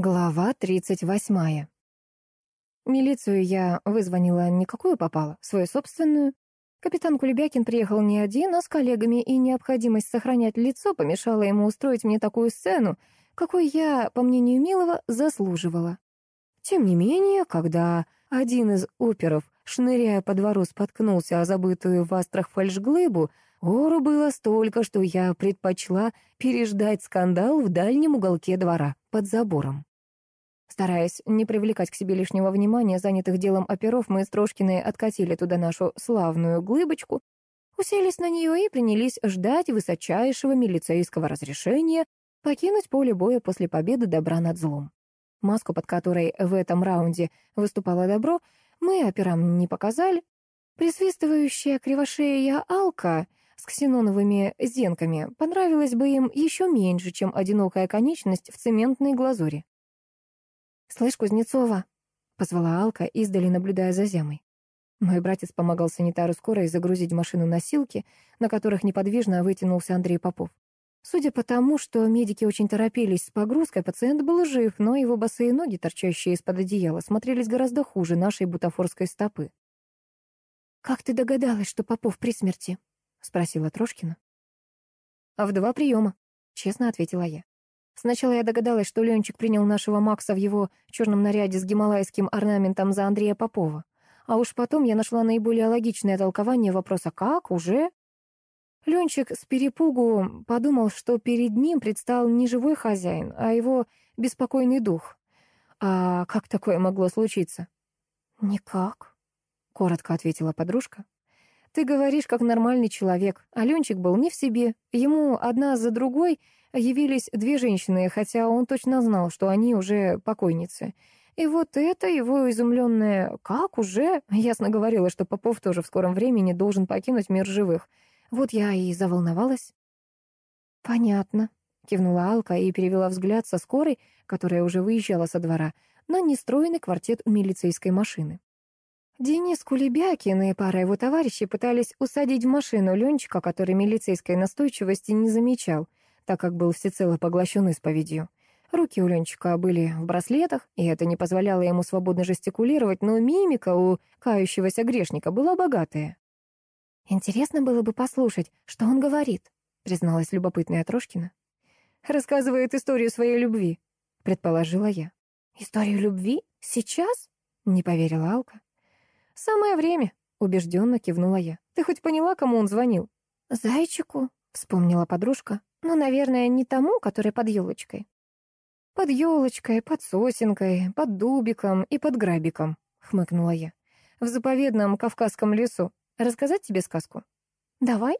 Глава 38. Милицию я вызвонила не какую попало, свою собственную. Капитан Кулебякин приехал не один, а с коллегами, и необходимость сохранять лицо помешала ему устроить мне такую сцену, какой я, по мнению Милова, заслуживала. Тем не менее, когда один из оперов, шныряя по двору, споткнулся о забытую в астрах фальшглыбу, Ору было столько, что я предпочла переждать скандал в дальнем уголке двора, под забором. Стараясь не привлекать к себе лишнего внимания занятых делом оперов, мы с Трошкиной откатили туда нашу славную глыбочку, уселись на нее и принялись ждать высочайшего милицейского разрешения покинуть поле боя после победы добра над злом. Маску, под которой в этом раунде выступало добро, мы операм не показали. Присвистывающая кривошея Алка с ксеноновыми зенками понравилась бы им еще меньше, чем одинокая конечность в цементной глазури. «Слышь, Кузнецова!» — позвала Алка, издали наблюдая за зямой. Мой братец помогал санитару скорой загрузить машину носилки, на которых неподвижно вытянулся Андрей Попов. Судя по тому, что медики очень торопились с погрузкой, пациент был жив, но его босые ноги, торчащие из-под одеяла, смотрелись гораздо хуже нашей бутафорской стопы. «Как ты догадалась, что Попов при смерти?» — спросила Трошкина. «А в два приема», — честно ответила я. Сначала я догадалась, что Ленчик принял нашего Макса в его черном наряде с гималайским орнаментом за Андрея Попова. А уж потом я нашла наиболее логичное толкование вопроса «как? Уже?» Ленчик с перепугу подумал, что перед ним предстал не живой хозяин, а его беспокойный дух. А как такое могло случиться? «Никак», — коротко ответила подружка. «Ты говоришь, как нормальный человек, а Ленчик был не в себе. Ему одна за другой явились две женщины, хотя он точно знал, что они уже покойницы. И вот это его изумленное «как уже?» ясно говорило, что Попов тоже в скором времени должен покинуть мир живых. Вот я и заволновалась. «Понятно», — кивнула Алка и перевела взгляд со скорой, которая уже выезжала со двора, на нестроенный квартет милицейской машины. Денис Кулебякин и пара его товарищей пытались усадить в машину Ленчика, который милицейской настойчивости не замечал — так как был всецело поглощен исповедью. Руки у Ленчика были в браслетах, и это не позволяло ему свободно жестикулировать, но мимика у кающегося грешника была богатая. «Интересно было бы послушать, что он говорит», — призналась любопытная Трошкина. «Рассказывает историю своей любви», — предположила я. «Историю любви? Сейчас?» — не поверила Алка. «Самое время», — убежденно кивнула я. «Ты хоть поняла, кому он звонил?» «Зайчику», — вспомнила подружка. Ну, наверное, не тому, который под елочкой. Под елочкой, под сосенкой, под дубиком и под грабиком, хмыкнула я. В заповедном Кавказском лесу. Рассказать тебе сказку? Давай.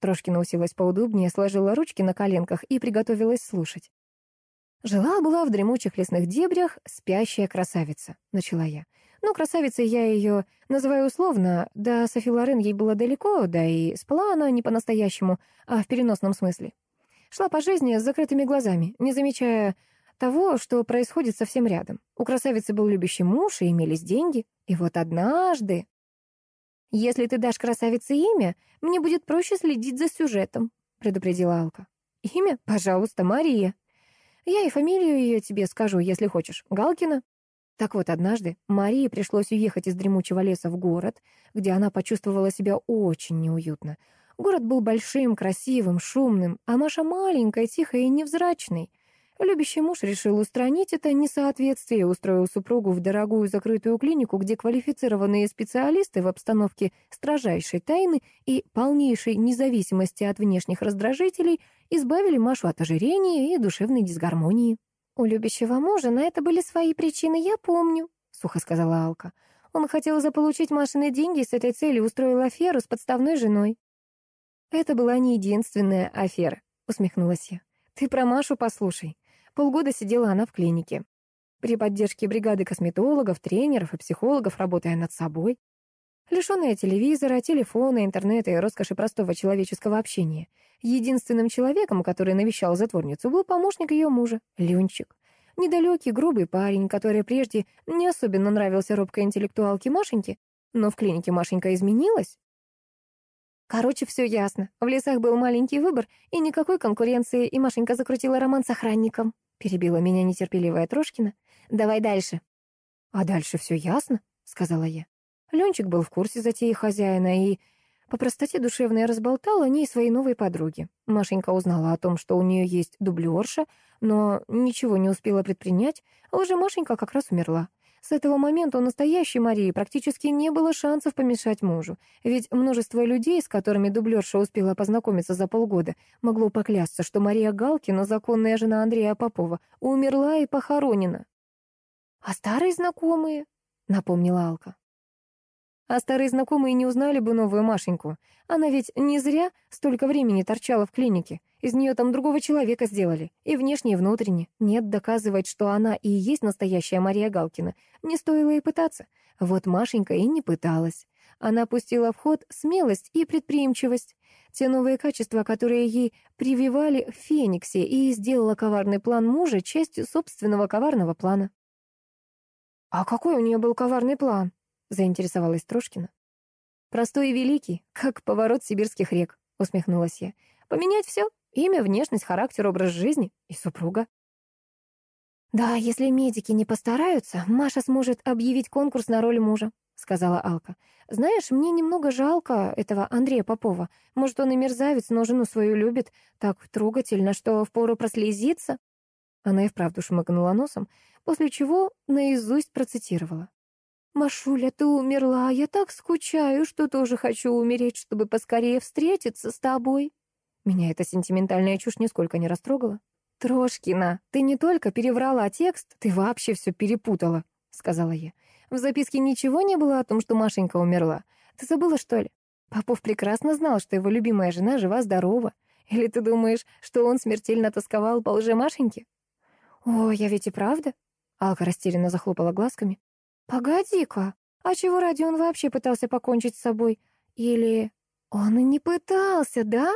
Трошкина уселась поудобнее, сложила ручки на коленках и приготовилась слушать. «Жила-была в дремучих лесных дебрях спящая красавица», — начала я. «Ну, красавицей я ее называю условно, да Софи Лорен ей было далеко, да и спала она не по-настоящему, а в переносном смысле. Шла по жизни с закрытыми глазами, не замечая того, что происходит совсем рядом. У красавицы был любящий муж, и имелись деньги. И вот однажды... «Если ты дашь красавице имя, мне будет проще следить за сюжетом», — предупредила Алка. «Имя? Пожалуйста, Мария. Я и фамилию ее тебе скажу, если хочешь. Галкина». Так вот, однажды Марии пришлось уехать из дремучего леса в город, где она почувствовала себя очень неуютно. Город был большим, красивым, шумным, а Маша маленькая, тихая и невзрачной. Любящий муж решил устранить это несоответствие устроил супругу в дорогую закрытую клинику, где квалифицированные специалисты в обстановке строжайшей тайны и полнейшей независимости от внешних раздражителей избавили Машу от ожирения и душевной дисгармонии. «У любящего мужа на это были свои причины, я помню», — сухо сказала Алка. Он хотел заполучить Машины деньги и с этой целью устроил аферу с подставной женой. «Это была не единственная афера», — усмехнулась я. «Ты про Машу послушай. Полгода сидела она в клинике. При поддержке бригады косметологов, тренеров и психологов, работая над собой. Лишенная телевизора, телефона, интернета и роскоши простого человеческого общения. Единственным человеком, который навещал затворницу, был помощник ее мужа, Ленчик. Недалекий, грубый парень, который прежде не особенно нравился робкой интеллектуалке Машеньке, но в клинике Машенька изменилась, Короче, все ясно. В лесах был маленький выбор, и никакой конкуренции, и Машенька закрутила роман с охранником. — перебила меня нетерпеливая Трошкина. «Давай дальше». «А дальше все ясно», — сказала я. Ленчик был в курсе затеи хозяина и по простоте душевной разболтал о ней своей новой подруге. Машенька узнала о том, что у нее есть дублерша, но ничего не успела предпринять, а уже Машенька как раз умерла. С этого момента у настоящей Марии практически не было шансов помешать мужу, ведь множество людей, с которыми дублерша успела познакомиться за полгода, могло поклясться, что Мария Галкина, законная жена Андрея Попова, умерла и похоронена. «А старые знакомые?» — напомнила Алка. А старые знакомые не узнали бы новую Машеньку. Она ведь не зря столько времени торчала в клинике. Из нее там другого человека сделали. И внешне, и внутренне. Нет, доказывать, что она и есть настоящая Мария Галкина. Не стоило и пытаться. Вот Машенька и не пыталась. Она пустила в ход смелость и предприимчивость. Те новые качества, которые ей прививали в Фениксе, и сделала коварный план мужа частью собственного коварного плана. «А какой у нее был коварный план?» — заинтересовалась Трошкина. «Простой и великий, как поворот сибирских рек», — усмехнулась я. «Поменять все — имя, внешность, характер, образ жизни и супруга». «Да, если медики не постараются, Маша сможет объявить конкурс на роль мужа», — сказала Алка. «Знаешь, мне немного жалко этого Андрея Попова. Может, он и мерзавец, но жену свою любит так трогательно, что впору прослезиться». Она и вправду шмыгнула носом, после чего наизусть процитировала. «Машуля, ты умерла, я так скучаю, что тоже хочу умереть, чтобы поскорее встретиться с тобой». Меня эта сентиментальная чушь нисколько не растрогала. «Трошкина, ты не только переврала текст, ты вообще все перепутала», — сказала я. «В записке ничего не было о том, что Машенька умерла. Ты забыла, что ли? Попов прекрасно знал, что его любимая жена жива-здорова. Или ты думаешь, что он смертельно тосковал по лже Машеньке?» «О, я ведь и правда?» Алка растерянно захлопала глазками. «Погоди-ка, а чего ради он вообще пытался покончить с собой? Или он и не пытался, да?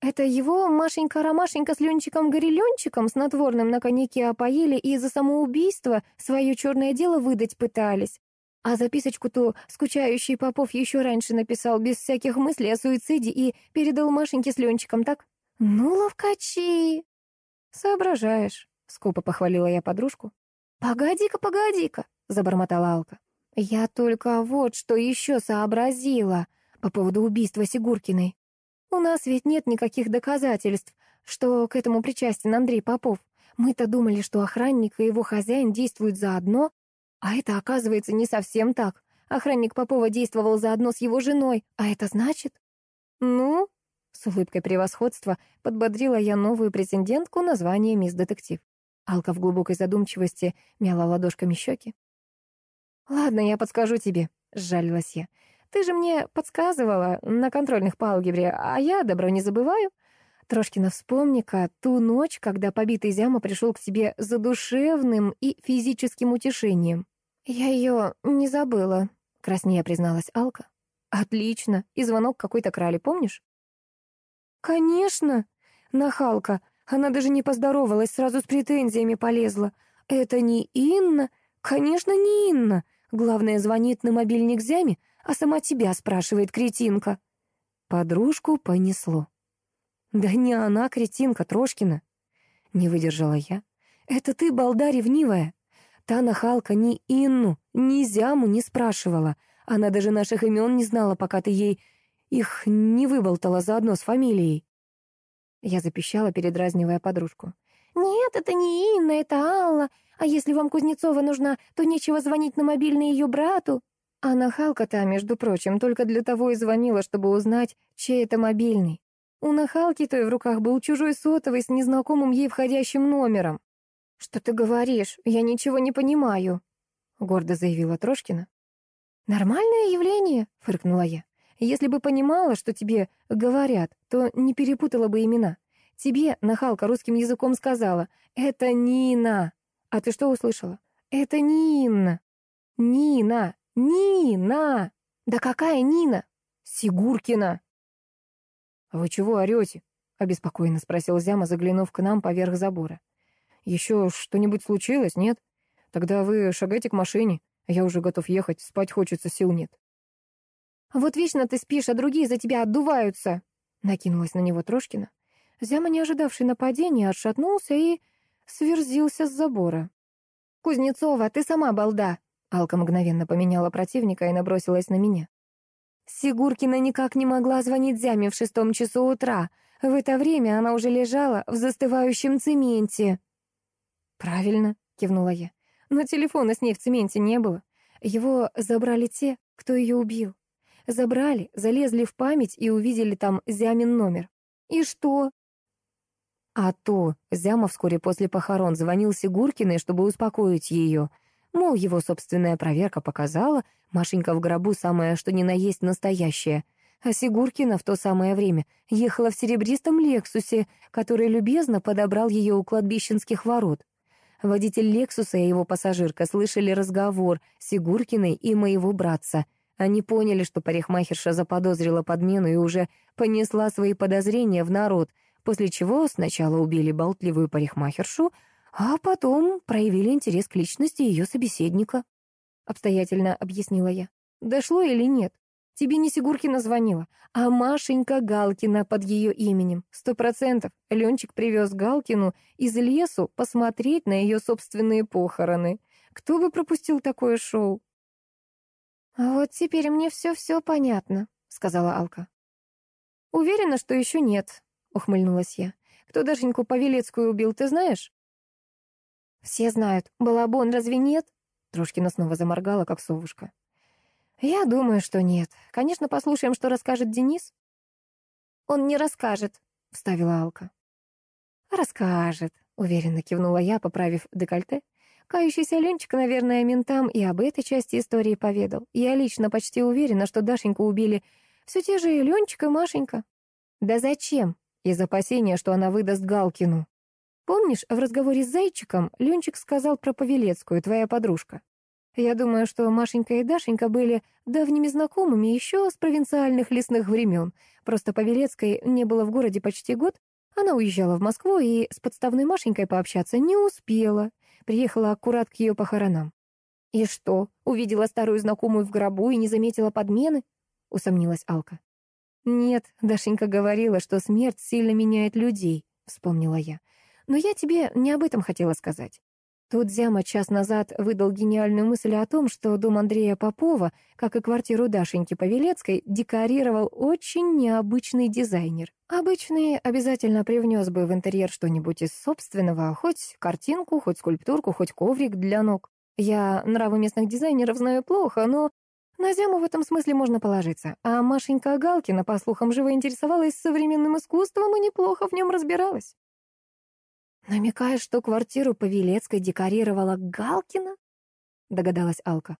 Это его Машенька-ромашенька с Ленчиком-горелёнчиком снотворным на коньяке опоили и за самоубийство свое черное дело выдать пытались. А записочку-то скучающий Попов еще раньше написал без всяких мыслей о суициде и передал Машеньке с Ленчиком, так? Ну, ловкачи! Соображаешь, скупо похвалила я подружку. Погоди-ка, погоди-ка, забормотала Алка. «Я только вот что еще сообразила по поводу убийства Сигуркиной. У нас ведь нет никаких доказательств, что к этому причастен Андрей Попов. Мы-то думали, что охранник и его хозяин действуют заодно, а это оказывается не совсем так. Охранник Попова действовал заодно с его женой, а это значит... Ну, с улыбкой превосходства подбодрила я новую претендентку на звание мисс Детектив. Алка в глубокой задумчивости мяла ладошками щеки. «Ладно, я подскажу тебе», — сжалилась я. «Ты же мне подсказывала на контрольных по алгебре, а я добро не забываю». Трошкина, вспомни-ка ту ночь, когда побитый Зяма пришел к тебе за душевным и физическим утешением. «Я ее не забыла», — краснее призналась Алка. «Отлично. И звонок какой-то крали, помнишь?» «Конечно. Нахалка. Она даже не поздоровалась, сразу с претензиями полезла. Это не Инна? Конечно, не Инна. Главное, звонит на мобильник Зяме, а сама тебя спрашивает кретинка. Подружку понесло. Да не она, кретинка, Трошкина. Не выдержала я. Это ты, балда ревнивая. Та нахалка ни Инну, ни Зяму не спрашивала. Она даже наших имен не знала, пока ты ей их не выболтала заодно с фамилией. Я запищала, передразнивая подружку. «Нет, это не Инна, это Алла. А если вам Кузнецова нужна, то нечего звонить на мобильный ее брату». А нахалка-то, между прочим, только для того и звонила, чтобы узнать, чей это мобильный. У нахалки той в руках был чужой сотовый с незнакомым ей входящим номером. «Что ты говоришь? Я ничего не понимаю», — гордо заявила Трошкина. «Нормальное явление», — фыркнула я. «Если бы понимала, что тебе говорят, то не перепутала бы имена. Тебе, нахалка, русским языком сказала «Это Нина». А ты что услышала? Это Нина. Нина. Нина. Да какая Нина? Сигуркина. «Вы чего орете?» — обеспокоенно спросил Зяма, заглянув к нам поверх забора. «Еще что-нибудь случилось, нет? Тогда вы шагайте к машине. Я уже готов ехать, спать хочется, сил нет». «Вот вечно ты спишь, а другие за тебя отдуваются!» — накинулась на него Трошкина. Зяма, не ожидавший нападения, отшатнулся и сверзился с забора. «Кузнецова, ты сама балда!» Алка мгновенно поменяла противника и набросилась на меня. Сигуркина никак не могла звонить Зяме в шестом часу утра. В это время она уже лежала в застывающем цементе. «Правильно», — кивнула я. «Но телефона с ней в цементе не было. Его забрали те, кто ее убил. Забрали, залезли в память и увидели там Зямин номер. И что? А то Зяма вскоре после похорон звонил Сигуркиной, чтобы успокоить ее. Мол, его собственная проверка показала, Машенька в гробу самое что ни на есть настоящее. А Сигуркина в то самое время ехала в серебристом «Лексусе», который любезно подобрал ее у кладбищенских ворот. Водитель «Лексуса» и его пассажирка слышали разговор Сигуркиной и моего братца — они поняли, что парикмахерша заподозрила подмену и уже понесла свои подозрения в народ, после чего сначала убили болтливую парикмахершу, а потом проявили интерес к личности ее собеседника. Обстоятельно объяснила я. Дошло или нет? Тебе не Сигуркина звонила, а Машенька Галкина под ее именем. Сто процентов. Ленчик привез Галкину из лесу посмотреть на ее собственные похороны. Кто бы пропустил такое шоу? «А вот теперь мне все-все понятно», — сказала Алка. «Уверена, что еще нет», — ухмыльнулась я. «Кто Дашеньку Павелецкую убил, ты знаешь?» «Все знают. Балабон разве нет?» Трошкина снова заморгала, как совушка. «Я думаю, что нет. Конечно, послушаем, что расскажет Денис». «Он не расскажет», — вставила Алка. «Расскажет», — уверенно кивнула я, поправив декольте. Кающийся Ленчик, наверное, ментам и об этой части истории поведал. Я лично почти уверена, что Дашеньку убили все те же Ленчик и Машенька. Да зачем? Из опасения, что она выдаст Галкину. Помнишь, в разговоре с Зайчиком Ленчик сказал про Павелецкую, твоя подружка? Я думаю, что Машенька и Дашенька были давними знакомыми еще с провинциальных лесных времен. Просто Павелецкой не было в городе почти год. Она уезжала в Москву и с подставной Машенькой пообщаться не успела. Приехала аккурат к ее похоронам. «И что, увидела старую знакомую в гробу и не заметила подмены?» — усомнилась Алка. «Нет, Дашенька говорила, что смерть сильно меняет людей», — вспомнила я. «Но я тебе не об этом хотела сказать. Тут Зяма час назад выдал гениальную мысль о том, что дом Андрея Попова, как и квартиру Дашеньки Павелецкой, декорировал очень необычный дизайнер. Обычный обязательно привнес бы в интерьер что-нибудь из собственного, хоть картинку, хоть скульптурку, хоть коврик для ног. Я нравы местных дизайнеров знаю плохо, но на Зяму в этом смысле можно положиться. А Машенька Галкина, по слухам, живо интересовалась современным искусством и неплохо в нем разбиралась. «Намекаешь, что квартиру Павелецкой декорировала Галкина?» — догадалась Алка.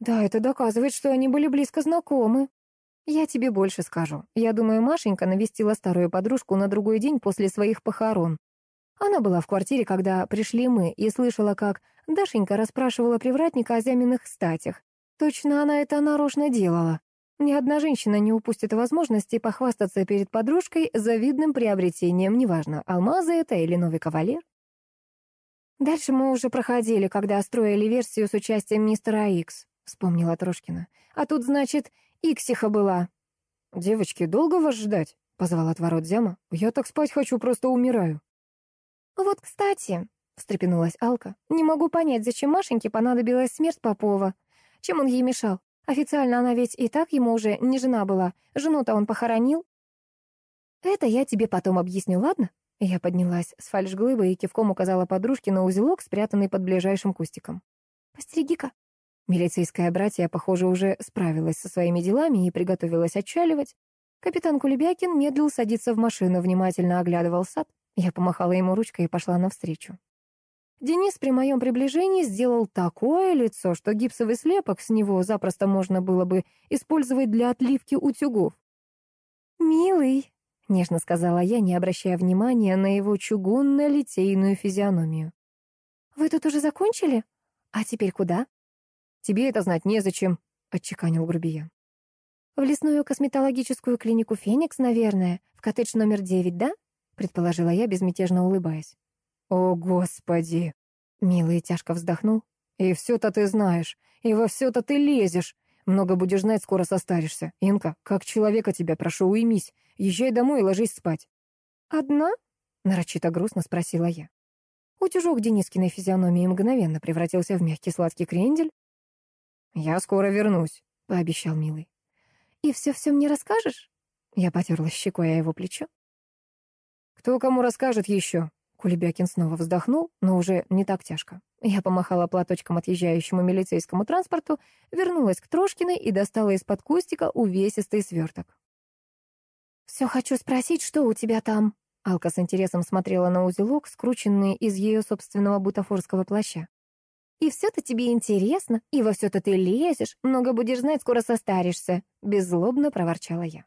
«Да, это доказывает, что они были близко знакомы. Я тебе больше скажу. Я думаю, Машенька навестила старую подружку на другой день после своих похорон. Она была в квартире, когда пришли мы, и слышала, как Дашенька расспрашивала привратника о зяминых статях. Точно она это нарочно делала. Ни одна женщина не упустит возможности похвастаться перед подружкой завидным приобретением, неважно, алмазы это или новый кавалер. Дальше мы уже проходили, когда строили версию с участием мистера Икс, вспомнила Трошкина. А тут, значит, Иксиха была. «Девочки, долго вас ждать?» — позвал от ворот Зяма. «Я так спать хочу, просто умираю». «Вот, кстати», — встрепенулась Алка, «не могу понять, зачем Машеньке понадобилась смерть Попова. Чем он ей мешал? Официально она ведь и так ему уже не жена была. Жену-то он похоронил. Это я тебе потом объясню, ладно? Я поднялась с фальшглыбы и кивком указала подружке на узелок, спрятанный под ближайшим кустиком. «Постереги-ка». Милицейская братья, похоже, уже справилась со своими делами и приготовилась отчаливать. Капитан Кулебякин медлил садиться в машину, внимательно оглядывал сад. Я помахала ему ручкой и пошла навстречу. Денис при моем приближении сделал такое лицо, что гипсовый слепок с него запросто можно было бы использовать для отливки утюгов. «Милый», — нежно сказала я, не обращая внимания на его чугунно-литейную физиономию. «Вы тут уже закончили? А теперь куда?» «Тебе это знать незачем», — отчеканил грубия. «В лесную косметологическую клинику «Феникс», наверное, в коттедж номер девять, да?» — предположила я, безмятежно улыбаясь. «О, Господи!» Милый тяжко вздохнул. «И все-то ты знаешь, и во все-то ты лезешь. Много будешь знать, скоро состаришься. Инка, как человека тебя прошу, уймись. Езжай домой и ложись спать». «Одна?» — нарочито грустно спросила я. Утюжок Денискиной физиономии мгновенно превратился в мягкий сладкий крендель. «Я скоро вернусь», — пообещал милый. «И все-все мне расскажешь?» Я потерла щекой о его плечо. «Кто кому расскажет еще?» Кулебякин снова вздохнул, но уже не так тяжко. Я помахала платочком отъезжающему милицейскому транспорту, вернулась к Трошкиной и достала из-под кустика увесистый сверток. «Все хочу спросить, что у тебя там?» Алка с интересом смотрела на узелок, скрученный из ее собственного бутафорского плаща. «И все-то тебе интересно, и во все-то ты лезешь, много будешь знать, скоро состаришься», — беззлобно проворчала я.